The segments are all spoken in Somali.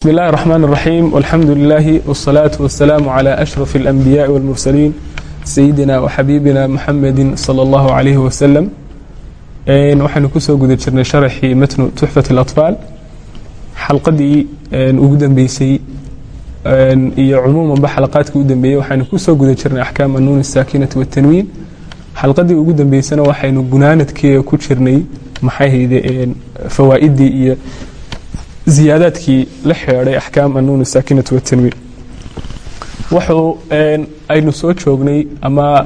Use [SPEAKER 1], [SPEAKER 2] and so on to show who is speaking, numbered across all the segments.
[SPEAKER 1] بسم الله الرحمن الرحيم والحمد لله والصلاة والسلام على أشرف الأنبياء والمرسلين سيدنا وxaبيبنا محمد صلى الله عليه وسلم waxaynu kusoo guda jirnay شharxii matnu تuxfaة الأطفاal xalqadii ugu dambeysay iyo cumuumanba xalaqaadkii u dambeeyey waxaynu kusoo guda jirnay أxkaam anuun الsaakinati والtanwiin xalqadii ugu dambeysana waxaynu gunaanadkeega ku jirnay maxayhayde fawaa'idii iyo ziyaadaadkii la xeedhay axkaam anuun saakinati watanwiin wuxuu aynu soo joognay ama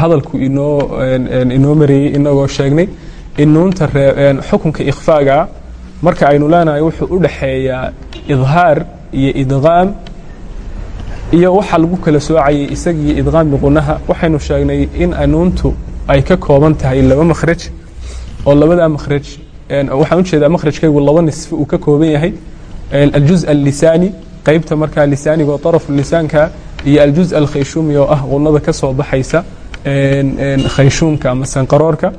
[SPEAKER 1] hadalku inoo inoo mareeyey inagoo sheegnay in nuunta xukunka ikhfaaga marka aynu leenahay wuxuu u dhaxeeyaa idhaar iyo idqaam iyo waxa lagu kala soocayay isagii idqaam biqunaha waxaynu sheegnay in nuuntu ay ka kooban tahay laba makhraj oo labadaa makhraj waxaan u jeedaa makhrajkaygu laba nisfi uu ka kooban yahay. Aljuz allisaani qeybta markaa lisaaniga oo طarafu lisaanka iyo aljuz alkhayshuumi oo ah qunada ka soo baxaysa. Khayshuumka ama sanqaroorka.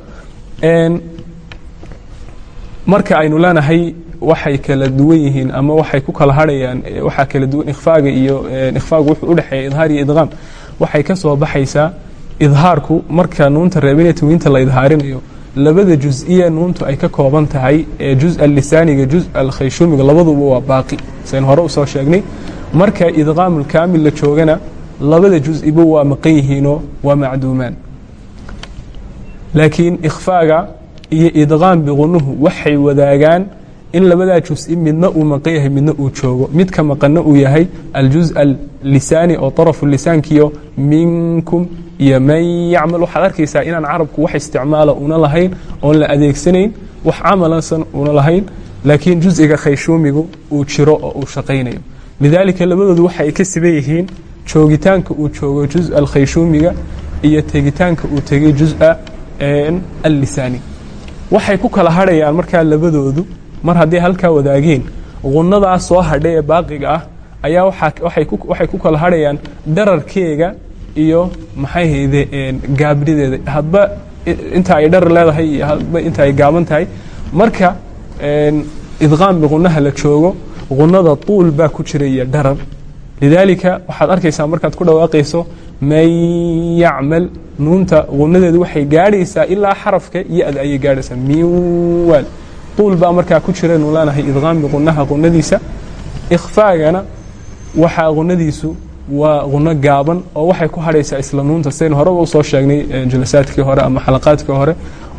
[SPEAKER 1] Marka aynu leenahay waxay kala duwan yihiin ama waxay ku kala harhayaan waxaa kala duwan ikhfaaga iyo ikhfaagu wuxuu udhexeeya idhaar iyo idqaam waxay ka soo baxaysaa idhaarku marka nuunta reebinaya tanwiinta la idhaarinayo labada juزiya nuuntu ay ka kooban tahay ee juز alisaaniga juز alkhayshuumiga labaduba waa baaqi sayn hore usoo sheegnay marka idqaam اkaamil la joogana labada juزiba waa maqan yihiinoo waa macduumaan laakiin ikhfaaga iyo idqaam biqunuhu waxay wadaagaan in labadaa juزi midna uu maqan yahay midna uu joogo midka maqana uu yahay aljuز alisaani oo طarafu lisaankiyo minkum iyo man yacmal waxaad arkaysaa inaan carabku wax isticmaala una lahayn oon la adeegsanayn wax camalansan una lahayn laakiin juziga khayshuumigu uu jiro oo uu shaqaynayo. Lidaalika labadoodu waxa ay ka siban yihiin joogitaanka uu joogo juz alkhayshuumiga iyo tegitaanka uu tegay juزa allisaani. Waxay ku kala hadhayaan markaa labadoodu mar hadday halkaa wadaageen qunnadaa soo hadha ee baaqiga ah ayaa waxay ku kala hadhayaan dararkeega iyo maxay hayde gaabnideeda hadba inta ay dharar leedahay iyo hadba inta ay gaaban tahay. Marka idqaam biqunaha la joogo qunada tuul baa ku jira iyo dharar. Lidaalika waxaad arkaysaa markaad ku dhawaaqayso man yacmal nuunta qunadeedu waxay gaadhaysaa ilaa xarafka ad ayay gaadhaysaa. Miwaal. Tuul baa markaa ku jira nu leenahay idqaam biqunaha qunadiisa ikhfaagana waxaa qunadiisu waa quno gaaban oo waxay ku hadhaysaa isla nuunta. Sidaynu horeba u soo sheegnay jalasaadkii hore ama xalaqaadkii hore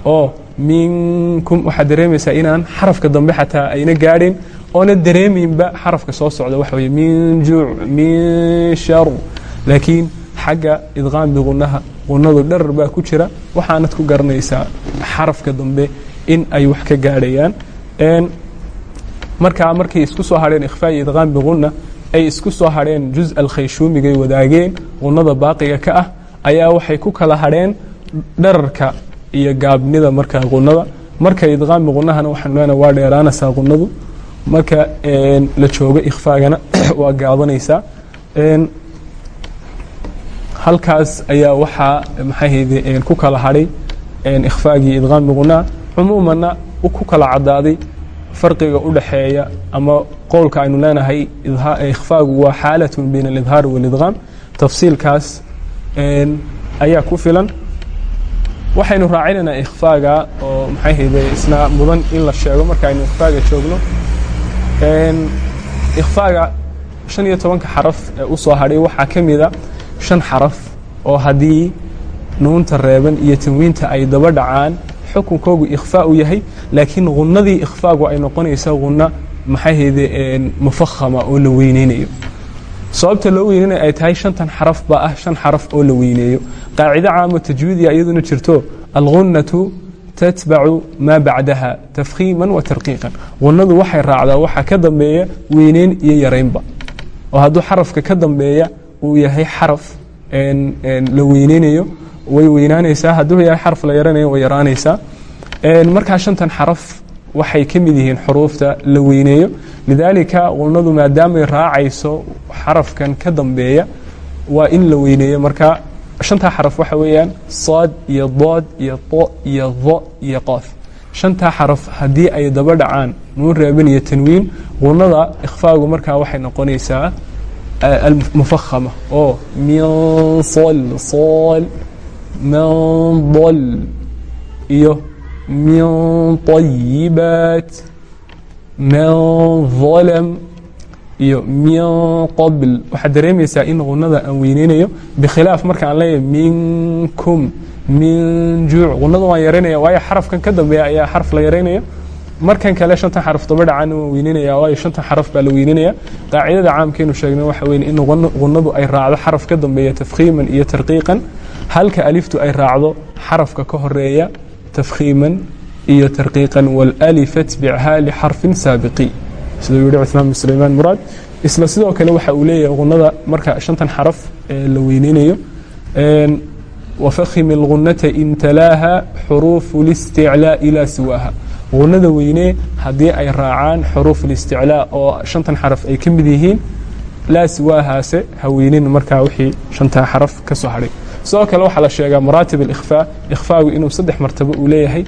[SPEAKER 1] oo minkum waxaad dareemaysaa inaan xarafka dambe xataa ayna gaadhayn oona dareemaynba xarafka soo socda. Waxa weye min juuc min shar laakiin xagga idqaam biqunaha qunadu dharar baa ku jira. Waxaanad ku garanaysaa xarafka dambe in ay wax ka gaadhayaan. Markaa markay isku soo hadheen ikhfaa iyo idqaam biquna ay isku soo hadheen juز alkhayshuumigay wadaageen qunada baaqiga ka ah ayaa waxay ku kala hadheen dhararka iyo gaabnida markaa qunada marka idqaam biqunahana waxaan leenaha waa dheeraanaysaa qunadu marka la joogo ikhfaagana waa gaabanaysaa. Halkaas ayaa waxaa maxayhayde ku kala hadhay ikhfaagii idqaam biqunaa cumuumanna ku kala cadaaday farqiga u dhaxeeya ama qowlka aynu leenahay ikhfaagu waa xaalatun bayna alidhaari waalidqaam tafsiilkaas ayaa ku filan. Waxaynu raacinaynaa ikhfaaga oo maxay hayde isna mudan in la sheego marka aynu ikhfaaga joogno. Ikhfaaga shan iyo tobanka xaraf ee u soo hadhay waxaa ka mida shan xaraf oo haddii nuunta reeban iyo tanwiinta ay daba dhacaan xukunkoogu ikhfaa u yahay laakiin qunadii ikhfaagu ay noqonaysa quna maxay hayde mufahama oo la weyneynayo. Sababta loo weyneynayo ay tahay shantan xaraf baa ah shan xaraf oo la weyneeyo qaacido caamo tajwiidiya iyaduna jirto algunatu tatbacu maa bacdaha tafkhiima wa tarqiiqan. Qunadu waxay raacdaa waxa ka dambeeya weyneyn iyo yaraynba oo hadduu xarafka ka dambeeya uu yahay xaraf la weyneynayo way weynaanaysaa. Hadduu yahay xaraf la yaranayo way yaraanaysaa. Markaa shantan xaraf waxay ka mid yihiin xuruufta la weyneeyo. Lidaalika qulnadu maadaamay raacayso xarafkan ka dambeeya waa in la weyneeyo. Marka shantaa xaraf waxa weeyaan saad iyo dood iyo to iyo do iyo qoof shantaa xaraf haddii ay daba dhacaan nuun reeban iyo tanwiin qunada ikhfaagu markaa waxay noqonaysaa almufahama oo min sol sol man dol iyo min طayibaat man ظalam iyo min qabl waxaad dareemaysaa in qunada aan weyneynayo bikhilaaf marka aan leeyahay minkum min juuc qunada waan yaraynaya waayo xarafkan ka dambeeya ayaa xaraf la yaraynaya markan kale shantan xaraf daba dhacana waan weyneynaya waayo shantan xaraf baa la weyneynaya qaacidada caamkeenu sheegna waxa weye in qunadu ay raacdo xaraf ka dambeeya tafkhiiman iyo tarqiiqan halka aliftu ay raacdo xarafka ka horeeya tafkhiiman iyo tarqiiqan wاlalif atbichaa lixarfin saabiqi siduu yihi cuثmaan bin sulaymaan muraad isla sidoo kale waxa uu leeyahay qunada marka shantan xaraf ee la weyneynayo wafahim اlgunata in talaaha xuruufu اlisticlaa ilaa siwaaha qunada weynee haddii ay raacaan xuruuf اlisticlaa oo shantan xaraf ay ka mid yihiin laa siwaahaase ha weynin markaa wixii shantaa xaraf ka soo hadhay sidoo kale waxaa la sheegaa maraatib اlikhfaa ikhfaagu inuu saddex martabo uu leeyahay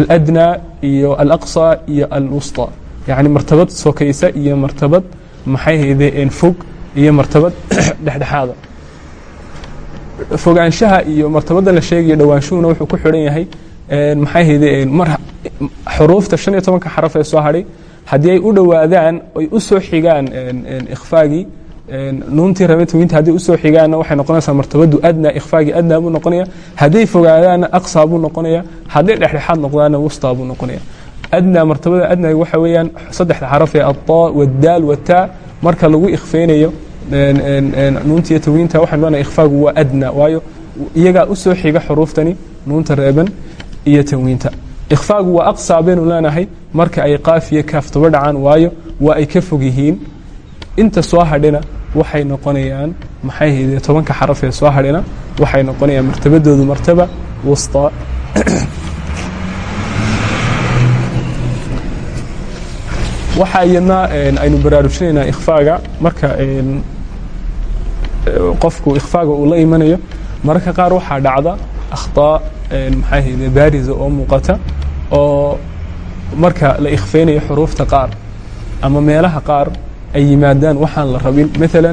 [SPEAKER 1] aladnaa iyo alaqصى iyo alwusطى yacni martabad sokaysa iyo martabad maxay haydeen fog iyo martabad dhexdhexaada fogaanshaha iyo martabada la sheegaya dhowaanshuhuna wuxuu ku xidhan yahay maxay haydeen mar xuruufta shan iyo tobanka xaraf ee soo hadhay haddii ay u dhowaadaan ay u soo xigaan ikhfaagii nuuntii ramtawinta hadday u soo xigaana waxay noqonaysaa martabadu adnaa ikhfaagii adnaa buu noqonaya hadday fogaadaana aqsaa buu noqonaya hadday dhexdhexaad noqdaana wustaa buu noqonaya adnaa martabada adnaa waxa weeyaan saddexda xaraf ee ataa wadaal wataa marka lagu ikhfeynayo nuuntiiyo tawiinta waxay noqonaya ikhfaagu waa adnaa waayo iyagaa u soo xiga xuruuftani nuunta reeban iyo tawiinta ikhfaagu waa aqsaa baynu leenahay marka ay qaaf iyo kaaf taba dhacaan waayo waa ay ka fog yihiin inta soo hadhina waxay noqonayaan maxay haydee tobanka xaraf ee soo hadhina waxay noqonayaan martabadoodu martaba wusطaa waxaa iyadna aynu baraarujinaynaa ikhfaaga. Marka qofku ikhfaaga uu la imanayo mararka qaar waxaa dhacda akhطaa maxay hayde baarisa oo muuqata oo marka la ikhfeynayo xuruufta qaar ama meelaha qaar ay yimaadaan waxaan la rabin. Maala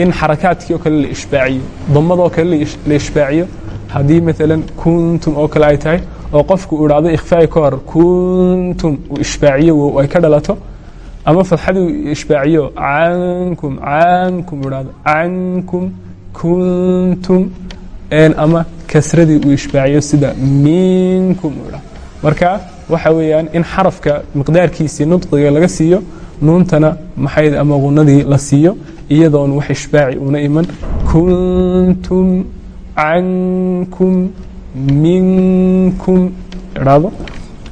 [SPEAKER 1] in xarakaadkii oo kale la ishbaaciyo damadoo kale la ishbaaciyo haddii maala kuntum oo kale ay tahay oo qofku uu idhahdo ikhfaai ka hor kuntum uu ishbaaciyo ay ka dhalato. Ama fadxadii ishbaaciyo cankum cankum idhahdo cankum kuntum ama kasradii uu ishbaaciyo sida minkum uu idhahdo marka waxa weeyaan in xarafka miqdaarkiisii nudqiga laga siiyo nuuntana maxay ama qunadii la siiyo iyadoon wax ishbaaci una iman. Kuntum cankum minkum. Idhaahdo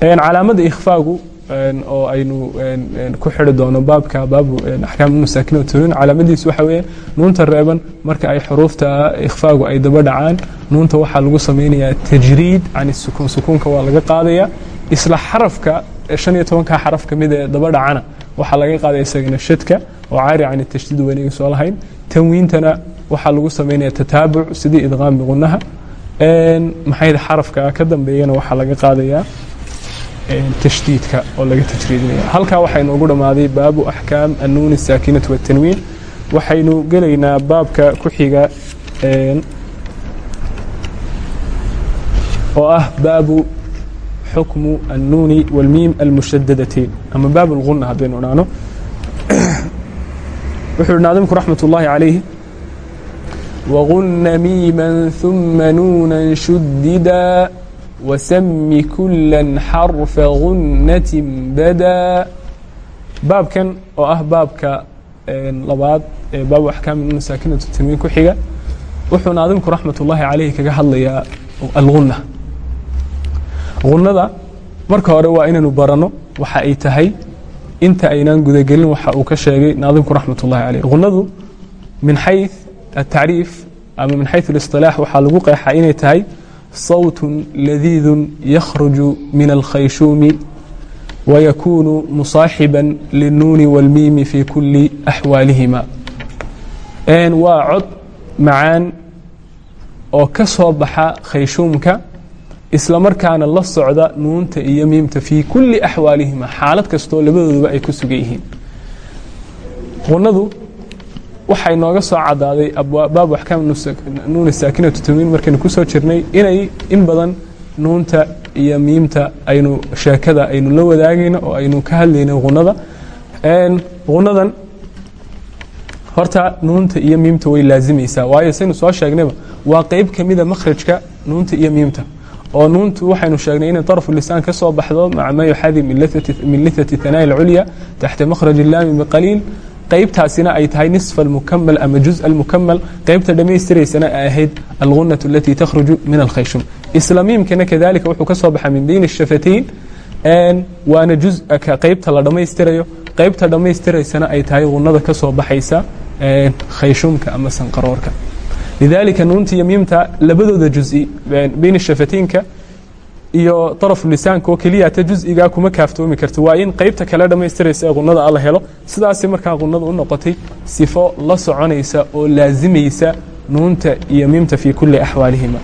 [SPEAKER 1] calaamadda ikhfaagu oo aynu ku xidhi doono baabka baabu axkaam masaakin turin calaamadiisu waxa weeye nuunta reeban marka ay xuruufta ikhfaagu ay daba dhacaan nuunta waxaa lagu samaynayaa tajriid can sukuun sukuunka waa laga qaadaya isla xarafka shan iyo tobanka xaraf ka mid ee daba dhacana waxaa laga qaaday isagana shadka oo caari can tashdiid weyniga soo lahayn. Tanwiintana waxaa lagu samaynaya tataabuc sidii idqaam miqunaha maxay xarafka ka dambeeyana waxaa laga qaadayaa tashdiidka oo laga tajriidinaya. Halkaa waxaynu ugu dhammaaday baabu axkaam annuun asaakinati watanwiin waxaynu gelaynaa baabka ku xiga oo ah baabu xukmu الnuuni wاlmiim almushadadatain ama baab اlguna haddaynu idhaahno wuxuu yihi naadimku raxmat ullaahi calayh waguna miima ثuma nuuna shudida wasami kula xarfa gunnati badaa baabkan oo ah baabka labaad ee baabu axkaam nuun saakinatu tanwiin ku xiga wuxuu naadimku raxmat ullaahi calayh kaga hadlayaa alguna qunnada marka hore waa inaynu barano waxa ay tahay. Inta aynaan gudagelin waxa uu ka sheegay naadimku raxmat ullahi caleyh qunadu min xay atacriif ama min xayu اlisilaax waxaa lagu qeexaa inay tahay sawtun ladiidun yakhruju min alkhayshuumi wayakuunu musaaxiba linuuni wاlmiimi fi kuli axwaalihima waa cod macaan oo ka soo baxa khayshuumka isla markaana la socda nuunta iyo miimta fii kulli axwaalihima xaalad kastoo labadooduba ay ku sugan yihiin. Qunadu waxay nooga soo cadaaday baab axkaam nuun saakinatu tanwiin markaynu ku soo jirnay inay in badan nuunta iyo miimta aynu sheekada aynu la wadaagayno oo aynu ka hadlayno qunada qunadan horta nuunta iyo miimta way laazimaysaa waayo saynu soo sheegnayba waa qeyb ka mida makhrajka nuunta iyo miimta oo nuuntu waxaynu sheegnay inay طarfu lisaan ka soo baxdo maca ma yuxadi min lithati hanaa'i اlculya taxta makhraj اllaami biqaliil qaybtaasina ay tahay nisfa almukamal ama juz almukamal qaybta dhammaystiraysana ay ahayd algunatu alatii takhruju min alkhayshum isla miimkana kadalika wuxuu ka soo baxa min bayni الshafatayn waana juzka qaybta la dhammaystirayo qaybta dhammaystiraysana ay tahay gunada ka soo baxaysa khayshumka ama sanqaroorka lidalika nuunta iyo miimta labadooda juزi bayn shafataynka iyo طarfu lisaanka oo keliyata juزigaa kuma kaaftoomi karto waa in qaybta kale dhammaystiraysa ee qunada alla helo sidaasi markaa qunada u noqotay sifo la soconaysa oo laazimaysa nuunta iyo miimta fii kuli axwaalihima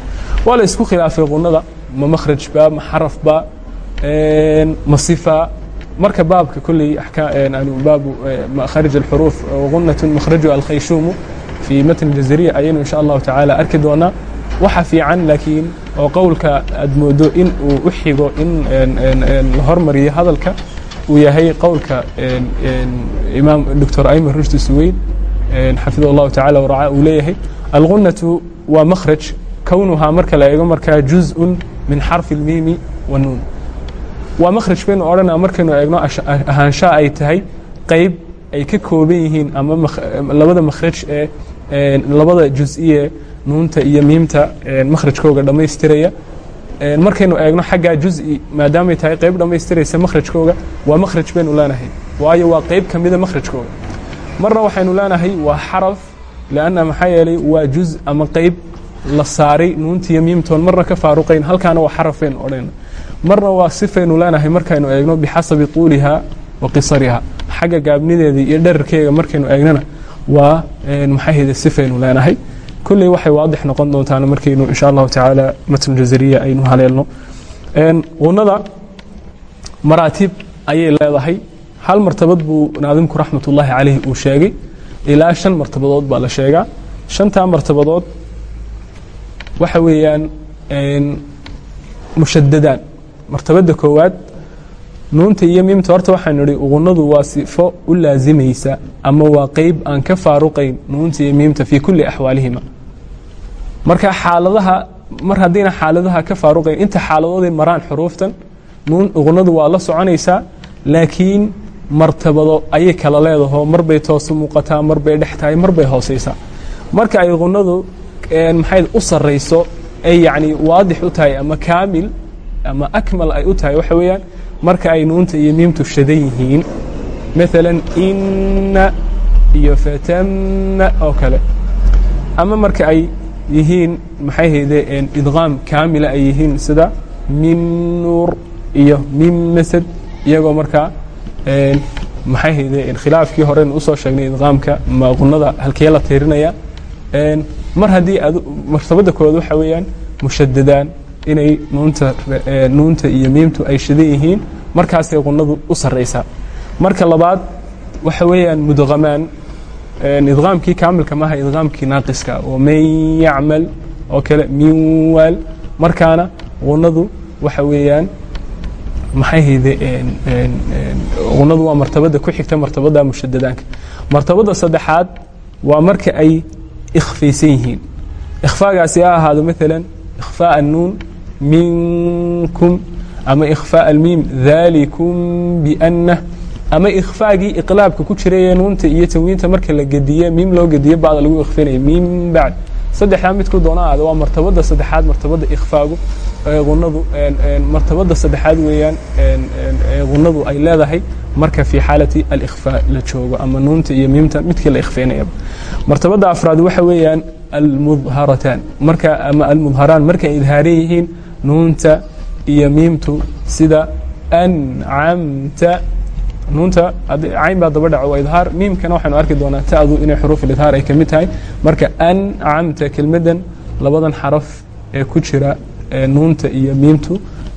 [SPEAKER 1] waa la isku khilaafay qunada ma makhrajba ma xarafba ma sifa marka baabka kolley baabu kharij اxuruuf gunaة makhrajuha alkhayshuumu fii matn jazariya ayaynu insha allahu tacaala arki doonaa waxa fiican laakiin oo qowlka aad moodo in uu u xigo in la hormariyo hadalka uu yahay qowlka imaam doctor ayman rushdi suweyd xafidh اllahu tacala waraca uu leeyahay algunatu waa makhraj kownuhaa marka la eego markaa juzءu min xarfi اlmiimi wanuun waa makhraj baynu odhanaa markaynu eegno ahaanshaha ay tahay qeyb ay ka kooban yihiin ama labada makhraj ee labada juز'iye nuunta iyo miimta makhrajkooga dhammaystiraya markaynu eegno xaggaa juز'i maadaamay tahay qeyb dhammaystiraysa makhrajkooga waa makhraj baynu leenahay waayo waa qeyb ka mida makhrajkooga marna waxaynu leenahay waa xaraf lanna maxaa yeelay waa juz ama qeyb la saaray nuunta iyo miimtoon marna ka faaruqayn halkaana waa xaraf baynu odhayna marna waa sifaynu leenahay markaynu eegno bixasabi طuuliha wa qisariha xagga gaabnideeda iyo dherarkeega markaynu eegnana waa maxahayde sifaynu leenahay. Kulley waxay waadix noqon doontaan markaynu insha allahu tacaala matn jazariya aynu haleelno. Qunada maraatib ayay leedahay. Hal martabad buu naadimku raxmat ullaahi caleyh uu sheegay. Ilaa shan martabadood baa la sheegaa. Shantaa martabadood waxa weeyaan mushadadaan martabadda koowaad nuunta iyo miimta horta waxaanu idhi ugunadu waa sifo u laazimaysa ama waa qeyb aan ka faaruqayn nuunta iyo miimta fii kulli axwaalihima. Marka xaaladaha mar haddayna xaaladaha ka faaruqayn inta xaaladooday maraan xuruuftan nuun ugunadu waa la soconaysaa laakiin martabado ayay kala leedaho marbay toosu muuqataa marbay dhex tahay marbay hooseysaa marka ay ugunadu maxay u sarayso ay yacni waadix u tahay ama kaamil ama akmal ay u tahay waxa weeyaan marka ay nuunta iyo miimtu shadan yihiin maala inna iyo fatanna oo kale. Ama marka ay yihiin maxay hayde idqaam kaamila ay yihiin sida min nuur iyo min masad iyagoo markaa maxay hayde khilaafkii horen u soo sheegnay idqaamka ma qunada halkee la tiirinaya mar haddii martabadda koowaad waxa weeyaan mushadadaan inay nuunta e, nuunta iyo miimtu ay shidan yihiin markaasay qunadu u sarraysaa marka labaad waxa weeyaan mudqamaan e, idqaamkii kaamilka maaha idqaamkii naaqiska oo man yacmal oo kale minwaal markaana qunadu waxa weeyaan maxay hayde e, qunadu waa martabada ku xigta martabada mushadadaanka martabada saddexaad waa marka ay ikhfaysan yihiin. Ikhfaagaasi ha ahaado maalan ikhfaa nuun minkum ama ikhfaaء almiim dalikum biأnah ama ikhfaagii iqlaabka ku jirayee nuunta iyo tanwiinta marka la gediye miim loo gediye bacda lagu ikhfinaya min bacd. Saddexdaa midku doona aada waa martabadda saddexaad martabadda ikhfaagu unadu martabadda saddexaad weeyaan qunadu ay leedahay marka fii xaalati alikhfaa la joogo ama nuunta iyo miimta midkii la ikhfaynayaba martabadda afraad waxa weeyaan almudharataan. Marka ama almudharaan marka ay idhaaran yihiin nuunta iyo miimtu sida ancamta nuunta cayn baa daba dhaco waa idhaar. Miimkana waxaynu arki doonaa ta'du inay xuruuf ilidhaar ay ka mid tahay. Marka ancamta kelmaddan labadan xaraf ee ku jira nuunta iyo miimtu.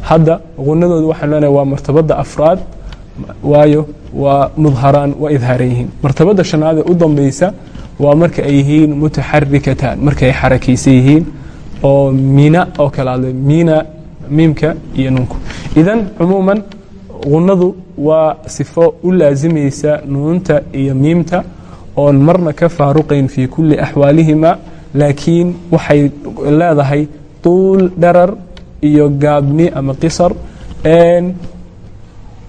[SPEAKER 1] Hadda qunadooda waxaan leenahay waa martabada afraad waayo waa mudharaan waa idhaaran yihiin. Martabada shanaad ee u dambeysa waa marka ay yihiin mutaxarikataan marka ay xarakaysan yihiin oo mina oo kale adle mina miimka iyo nuunku. Idan cumuuman qunadu waa sifo u laasimaysa nuunta iyo miimta oon marna ka faaruqayn fii kulli axwaalihima laakiin waxay leedahay tuul dharar iyo gaabni ama qisar.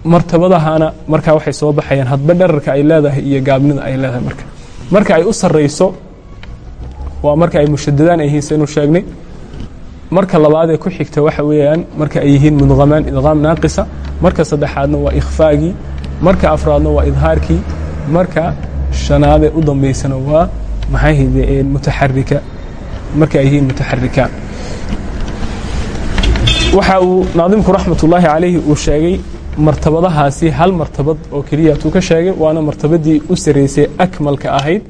[SPEAKER 1] Martabadahana markaa waxay soo baxayaan hadba dherarka ay leedahay iyo gaabnida ay leedahay marka. Marka ay u sarayso waa marka ay mushadadaan ay saynu sheegnay. Marka labaad ee ku xigta waxa weeyaan marka ay yihiin mudqamaan idqaam naaqisa. Marka saddexaadna waa ikhfaagii marka afraadna waa idhaarkii marka shanaadee u dambaysana waa maxay mutaxarika marka ay yihiin mutaxarikaan waxa uu naadimku raxmatullaahi calayhi uu sheegay martabadahaasi hal martabad oo keliyatuu ka sheegay waana martabadii u saraysay akmalka ahayd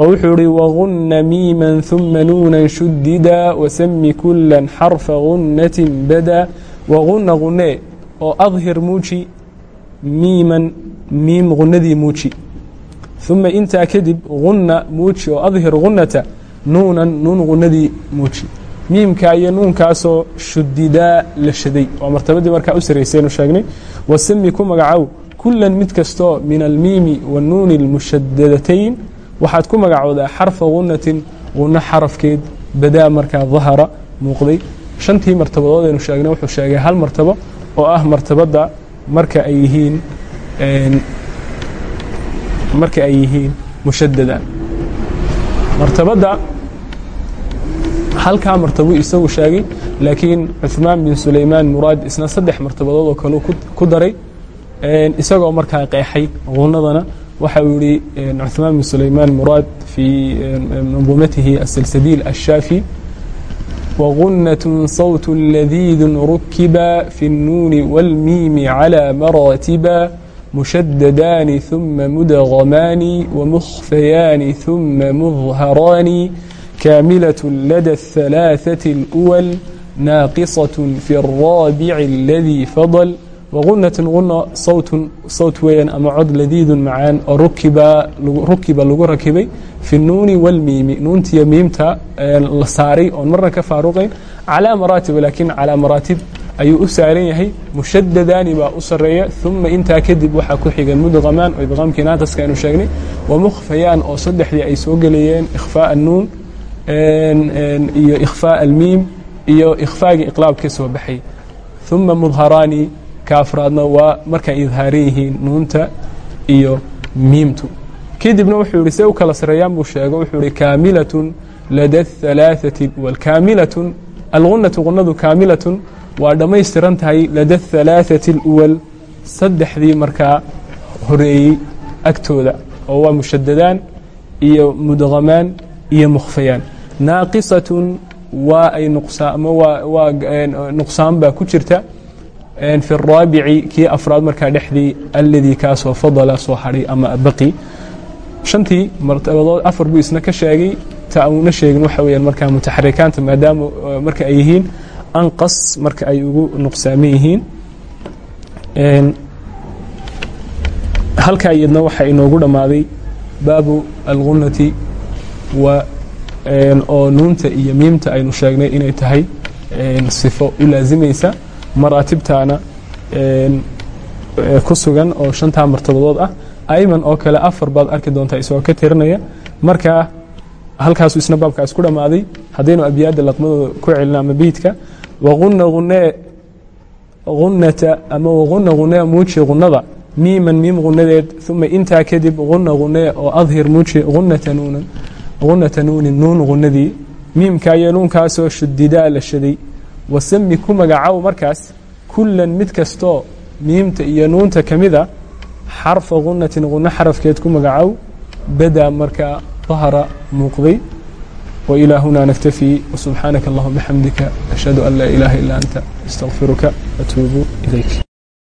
[SPEAKER 1] oo wuxuu ihi waguna miiman ثuma nuunan shudida wasami kula xarfa gunatin bada. Waguna gune oo adhir muuji miiman miim gunadii muuji. Uma intaa kadib guna muuji oo adhir gunata nuunan nuun gunadii muuji. Miimka iyo nuunkaasoo shudidaa la shaday. Waa martabadii markaa u saraysaynu sheegnay. Wasami ku magacow kulan mid kastoo min almiimi wanuuni اlmushadadatayn waxaad ku magacoodaa xarfa gunatin guno xarafkeed badaa markaa dahara muuqday. Shantii martabadood aynu sheegnay wuxuu sheegay hal martabo oo ah martabadda marka ay yihiin marka ay yihiin mushadadan martabadda halkaa martabuu isagu sheegay laakiin cuثmaan bin sulaymaan muraad isna saddex martabadood oo kale ku daray isagoo markaa qeexay qunadana waxa uu yihi cuثmaan بn sulayman muraad fii manظumatihi aلsilsadiil الshaafi wغunaة sawt ladiid rukiba fi الnuuni wاlmiimi عlى maratiba mushadadaani ثuma mudغamaani wamukfayaani ثuma mظharaani kaamilaة lada الثaلaaثaة الأwal naaqiصaة fi الraabic اladii fadl wagunatun guno sawtun sawt weeyaan ama cod ladiidun macaan oo rukiba rukiba lagu rakibay fi nuuni walmiimi nuuntiyo miimta la saaray oon marna ka faaruqayn calaa maraatib laakiin calaa maraatib ayuu u saaran yahay mushadadaani baa u sareeya uma intaa kadib waxaa ku xiga mudqamaan oo idqaamkii naataska aynu sheegnay wamukhfayaan oo saddexdii ay soo gelayeen ikhfaa annuun iyo ikhfaa almiim iyo ikhfaagii iqlaab soo baxay uma mudharaani ka afraadna waa markay idhaaran yihiin nuunta iyo miimtu kadibna wuxuu yihi se u kala sareeyaan buu sheego wuxuu ihi kaamilatun lada halaaثati wal kaamilatun algunatu gunadu kaamilatun waa dhammaystiran tahay lada halaaثati اlأwal saddexdii markaa horeeyey agtooda oo waa mushadadaan iyo mudqamaan iyo mukhfayaan naaqisatun waa ay nuqsaamo waa nuqsaan baa ku jirta fi الraabici kii afraad markaa dhexdii aladii kaasoo fadala soo hadhay ama baqi. Shantii martabadood afar buu isna ka sheegay. Ta uuna sheegin waxa weyaan markaa mutaxarikaanta maadaama marka ay yihiin anqas marka ay ugu nuqsaaman yihiin. Halkaa iyadna waxaa inoogu dhammaaday baabu algunati oo nuunta iyo miimta aynu sheegnay inay tahay sifo u maraatibtaana ku sugan oo shantaa martabadood ah. Ayman oo kale afar baad arki doontaa isagoo ka tirinaya marka halkaasu isna baabkaas ku dhammaaday. Haddaynu abyaadda laqmadooda ku celina ama beydka waquna unee unata ama waquna unee muuji qunada miiman miim qunadeed uma intaa kadib quna unee oo adhir muuji unata nuunan qunata nuunin nuun qunadii miimka iyo nuunkaasoo shudidaa la shaday wasami ku magacow markaas kulan mid kastoo miimta iyo nuunta ka mida xarfa qunatin quno xarafkeed ku magacow badaa markaa ظahara muuqday وإلى هنا نكتفي وسبحانك اللهم بحمدك أشهد أن لا إله إلا أنت استغفرك أتوب إليك